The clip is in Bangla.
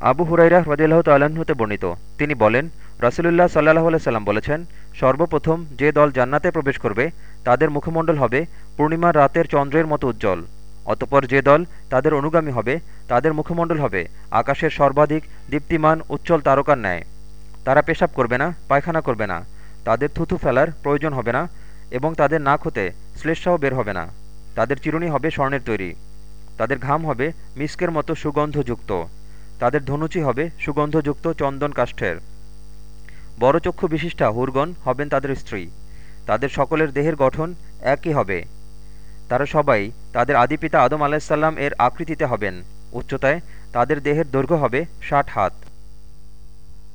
আবু হুরাইরা হ্রদিল্লাহ তাল্লাহ্ন হতে বর্ণিত। তিনি বলেন, রাসুলুল্লাহ সাল্লাহ সাল্লাম বলেছেন, সর্বপ্রথম যে দল জান্নাতে প্রবেশ করবে, তাদের মুখমণ্ডল হবে পূর্ণিমার রাতের চন্দ্রের মতো উজ্জ্বল। অতপর যে দল তাদের অনুগামী হবে, তাদের মুখমণ্ডল হবে আকাশের সর্বাধিক দীপ্তিমান উজ্জ্বল তারকার ন্যায়। তারা পেশাব করবে না, পায়খানা করবে না, তাদের থুথু ফেলার প্রয়োজন হবে না এবং তাদের নাক হতে শ্লেষাও বের হবে না। তাদের চিরুনি হবে স্বর্ণের তৈরি। তাদের ঘাম হবে মিস্কের মতো সুগন্ধযুক্ত। তাদের ধনুচি হবে সুগন্ধযুক্ত চন্দন কাষ্ঠের। বড় চক্ষু বিশিষ্টা হুরগণ হবেন তাদের স্ত্রী। তাদের সকলের দেহের গঠন একই হবে। তারা সবাই তাদের আদিপিতা আদম আলাহিসাল্লাম এর আকৃতিতে হবেন। উচ্চতায় তাদের দেহের দৈর্ঘ্য হবে ষাট হাত।